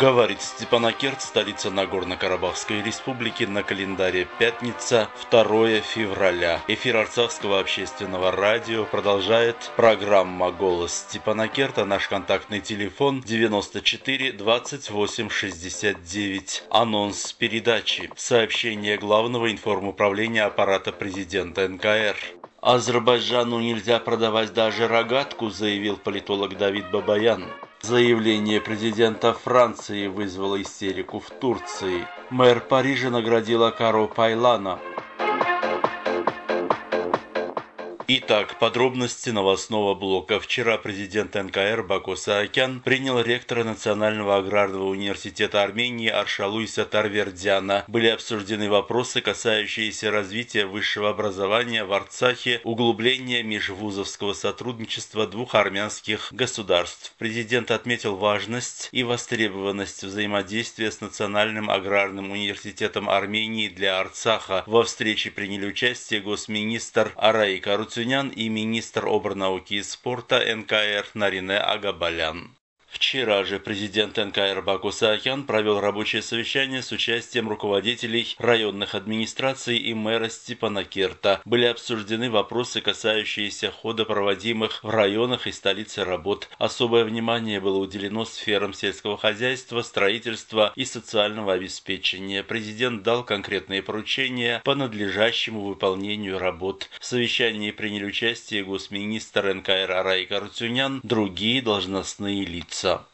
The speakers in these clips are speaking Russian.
Говорит Степанакерт, столица Нагорно-Карабахской республики, на календаре пятница, 2 февраля. Эфир Арцахского общественного радио продолжает программа «Голос Степанакерта». Наш контактный телефон 94 28 69. Анонс передачи. Сообщение главного информуправления аппарата президента НКР. Азербайджану нельзя продавать даже рогатку, заявил политолог Давид Бабаян. Заявление президента Франции вызвало истерику в Турции. Мэр Парижа наградила Каро Пайлана – Итак, подробности новостного блока. Вчера президент НКР Баку Саакян принял ректора Национального аграрного университета Армении Аршалуиса Тарвердяна. Были обсуждены вопросы, касающиеся развития высшего образования в Арцахе, углубления межвузовского сотрудничества двух армянских государств. Президент отметил важность и востребованность взаимодействия с Национальным аграрным университетом Армении для Арцаха. Во встрече приняли участие госминистр Араи Каруцин Пашинян и министр оборнауки и спорта НКР Нарине Агабалян. Вчера же президент НКР Баку Саакян провел рабочее совещание с участием руководителей районных администраций и мэра Степана Керта. Были обсуждены вопросы, касающиеся хода проводимых в районах и столице работ. Особое внимание было уделено сферам сельского хозяйства, строительства и социального обеспечения. Президент дал конкретные поручения по надлежащему выполнению работ. В совещании приняли участие госминистр НКР Арайка Рутюнян, другие должностные лица лица.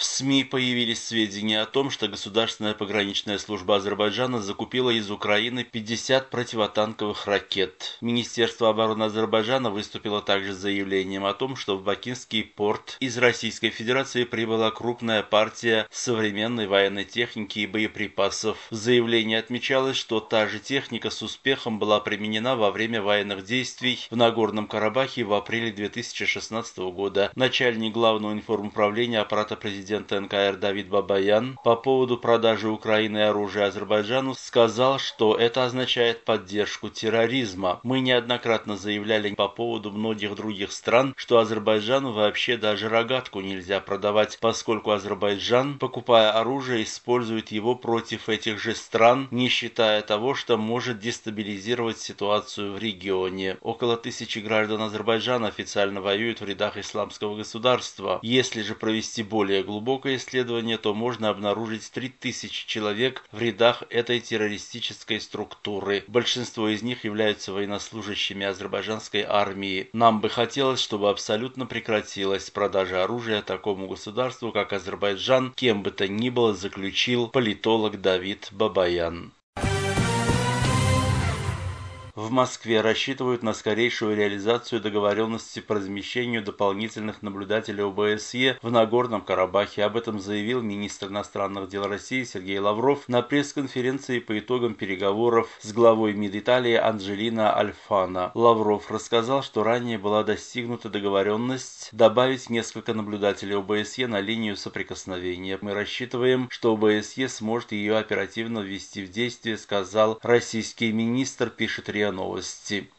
В СМИ появились сведения о том, что Государственная пограничная служба Азербайджана закупила из Украины 50 противотанковых ракет. Министерство обороны Азербайджана выступило также с заявлением о том, что в Бакинский порт из Российской Федерации прибыла крупная партия современной военной техники и боеприпасов. В заявлении отмечалось, что та же техника с успехом была применена во время военных действий в Нагорном Карабахе в апреле 2016 года. Начальник главного информуправления аппарата президента президент НКР Давид Бабаян по поводу продажи Украины оружия Азербайджану сказал, что это означает поддержку терроризма. Мы неоднократно заявляли по поводу многих других стран, что Азербайджану вообще даже рогатку нельзя продавать, поскольку Азербайджан, покупая оружие, использует его против этих же стран, не считая того, что может дестабилизировать ситуацию в регионе. Около тысячи граждан Азербайджана официально воюют в рядах исламского государства. Если же провести более глубокое глубокое исследование, то можно обнаружить 3000 человек в рядах этой террористической структуры. Большинство из них являются военнослужащими азербайджанской армии. Нам бы хотелось, чтобы абсолютно прекратилась продажа оружия такому государству, как Азербайджан, кем бы то ни было, заключил политолог Давид Бабаян. В Москве рассчитывают на скорейшую реализацию договоренности по размещению дополнительных наблюдателей ОБСЕ в Нагорном Карабахе. Об этом заявил министр иностранных дел России Сергей Лавров на пресс-конференции по итогам переговоров с главой МИД Италии Анджелина Альфана. Лавров рассказал, что ранее была достигнута договоренность добавить несколько наблюдателей ОБСЕ на линию соприкосновения. Мы рассчитываем, что ОБСЕ сможет ее оперативно ввести в действие, сказал российский министр, пишет РИА новости.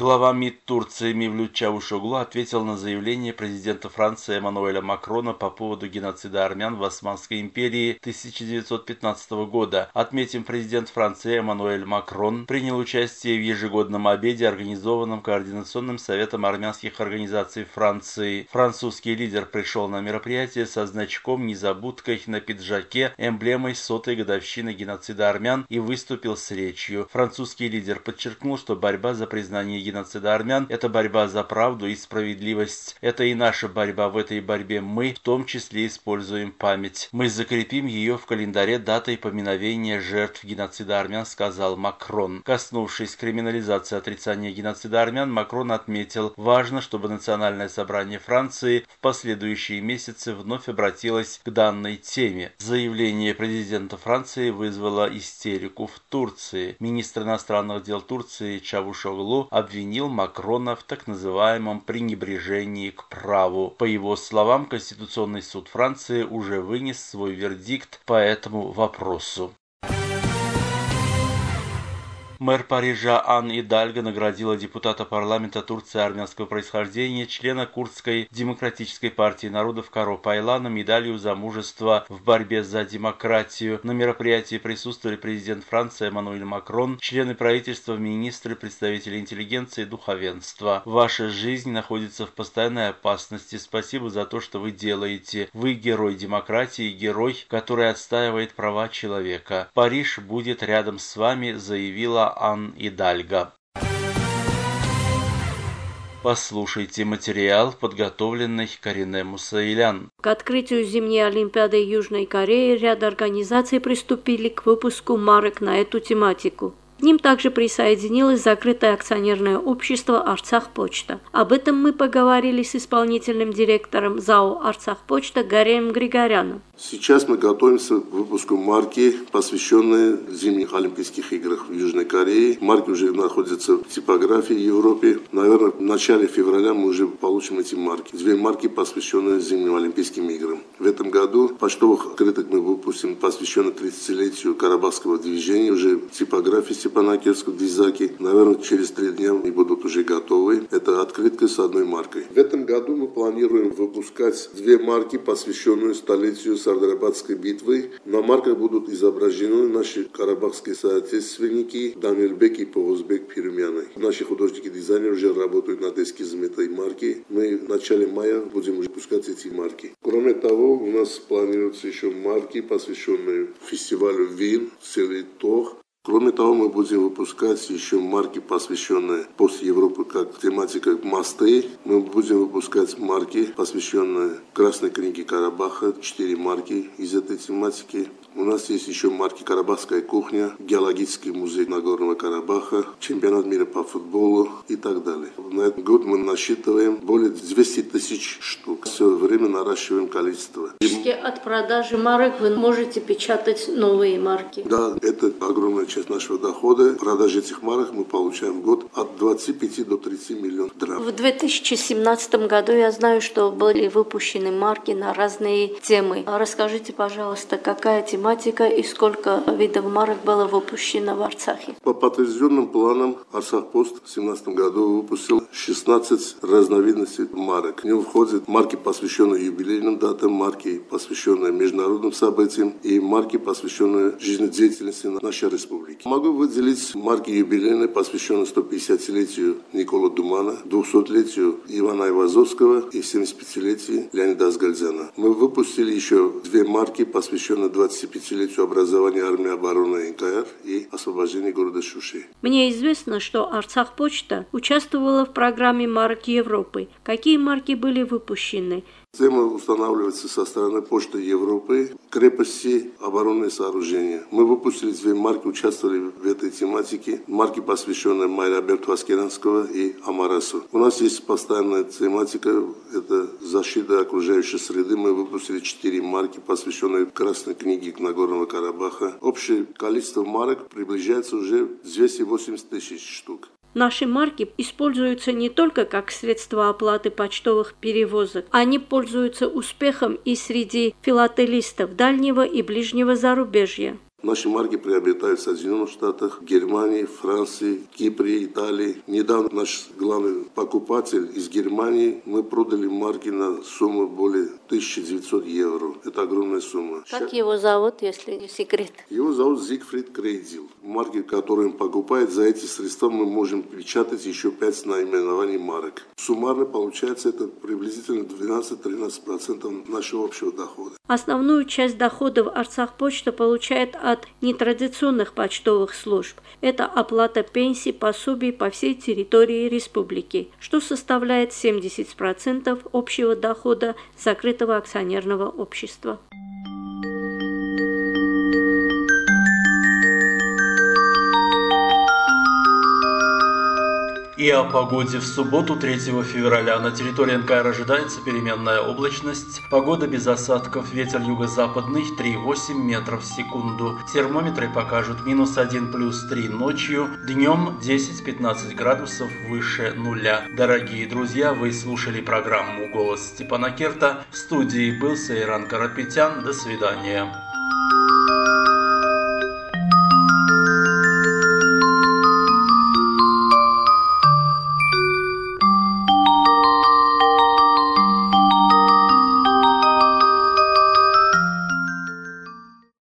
Глава МИД Турции Мевлют Чавушоглу ответил на заявление президента Франции Эммануэля Макрона по поводу геноцида армян в Османской империи 1915 года. Отметим, президент Франции Эммануэль Макрон принял участие в ежегодном обеде, организованном Координационным советом армянских организаций Франции. Французский лидер пришел на мероприятие со значком «Незабудкой» на пиджаке, эмблемой сотой годовщины геноцида армян и выступил с речью. Французский лидер подчеркнул, что борьба за признание геноцида армян – это борьба за правду и справедливость. Это и наша борьба. В этой борьбе мы в том числе используем память. Мы закрепим ее в календаре датой поминовения жертв геноцида армян, сказал Макрон. Коснувшись криминализации отрицания геноцида армян, Макрон отметил, важно, чтобы Национальное собрание Франции в последующие месяцы вновь обратилось к данной теме. Заявление президента Франции вызвало истерику в Турции. Министр иностранных дел Турции Чавушоглу обвинил обвинил Макрона в так называемом пренебрежении к праву. По его словам, Конституционный суд Франции уже вынес свой вердикт по этому вопросу. Мэр Парижа Ан Идальго наградила депутата парламента Турции армянского происхождения, члена Курдской демократической партии народов Каро Пайлана медалью за мужество в борьбе за демократию. На мероприятии присутствовали президент Франции Эммануэль Макрон, члены правительства, министры, представители интеллигенции и духовенства. Ваша жизнь находится в постоянной опасности. Спасибо за то, что вы делаете. Вы герой демократии, герой, который отстаивает права человека. Париж будет рядом с вами, заявила Ан Идальго. Послушайте материал, подготовленный Карине Мусаилян. К открытию зимней Олимпиады Южной Кореи ряд организаций приступили к выпуску марок на эту тематику. К ним также присоединилось закрытое акционерное общество «Арцах-Почта». Об этом мы поговорили с исполнительным директором ЗАО «Арцах-Почта» Гарием Григоряном. Сейчас мы готовимся к выпуску марки, посвященной зимних Олимпийских играх в Южной Корее. Марки уже находятся в типографии Европе. Наверное, в начале февраля мы уже получим эти марки. Две марки, посвященные зимним Олимпийским играм. В этом году почтовых открыток мы выпустим, посвященных 30-летию Карабахского движения, уже в типографии Степанакерского Дизаки. Наверное, через три дня они будут уже готовы. Это открытка с одной маркой. В этом году мы планируем выпускать две марки, посвященные столетию Сардарабадской битвы. На марках будут изображены наши карабахские соотечественники Данилбек и Повозбек Пирмяны. Наши художники-дизайнеры уже работают над эскизом этой марки. Мы в начале мая будем уже пускать эти марки. Кроме того, у нас планируются еще марки, посвященные фестивалю вин, Селитох, Кроме того, мы будем выпускать еще марки, посвященные после Европы, как тематика мосты. Мы будем выпускать марки, посвященные Красной книге Карабаха, четыре марки из этой тематики. У нас есть еще марки «Карабахская кухня», «Геологический музей Нагорного Карабаха», «Чемпионат мира по футболу» и так далее. На этот год мы насчитываем более 200 тысяч штук. Все время наращиваем количество. От продажи марок вы можете печатать новые марки? Да, это огромная часть нашего дохода. Продажи этих марок мы получаем в год от 25 до 30 миллионов драм. В 2017 году я знаю, что были выпущены марки на разные темы. Расскажите, пожалуйста, какая тема тематика и сколько видов марок было выпущено в Арцахе? По подтвержденным планам Арцахпост в 2017 году выпустил 16 разновидностей марок. В него входят марки, посвященные юбилейным датам, марки, посвященные международным событиям и марки, посвященные жизнедеятельности нашей республики. Могу выделить марки юбилейные, посвященные 150-летию Никола Думана, 200-летию Ивана Айвазовского и 75-летию Леонида Асгальзяна. Мы выпустили еще две марки, посвященные 25 75-летию образования армии обороны НКР и освобождения города Шуши. Мне известно, что Арцах Почта участвовала в программе марок Европы. Какие марки были выпущены? Тема устанавливается со стороны Почты Европы, крепости, оборонные сооружения. Мы выпустили две марки, участвовали в этой тематике. Марки, посвященные Майре Альберту Аскеранского и Амарасу. У нас есть постоянная тематика, это защита окружающей среды. Мы выпустили четыре марки, посвященные Красной книге Нагорного Карабаха. Общее количество марок приближается уже 280 тысяч штук. Наши марки используются не только как средство оплаты почтовых перевозок, они пользуются успехом и среди филателистов дальнего и ближнего зарубежья. Наши марки приобретают в Соединенных Штатах, Германии, Франции, Кипре, Италии. Недавно наш главный покупатель из Германии, мы продали марки на сумму более 1900 евро. Это огромная сумма. Как Сейчас... его зовут, если не секрет? Его зовут Зигфрид Крейдил. Марки, которые он покупает, за эти средства мы можем печатать еще 5 наименований марок. Суммарно получается это приблизительно 12-13% нашего общего дохода. Основную часть доходов Арцах Почта получает от нетрадиционных почтовых служб. Это оплата пенсий, пособий по всей территории республики, что составляет 70% общего дохода закрытого акционерного общества. И о погоде в субботу 3 февраля на территории НКР ожидается переменная облачность. Погода без осадков, ветер юго-западный 3,8 метров в секунду. Термометры покажут минус 1 плюс 3 ночью, днем 10-15 градусов выше нуля. Дорогие друзья, вы слушали программу «Голос Степана Керта». В студии был Сейран Карапетян. До свидания.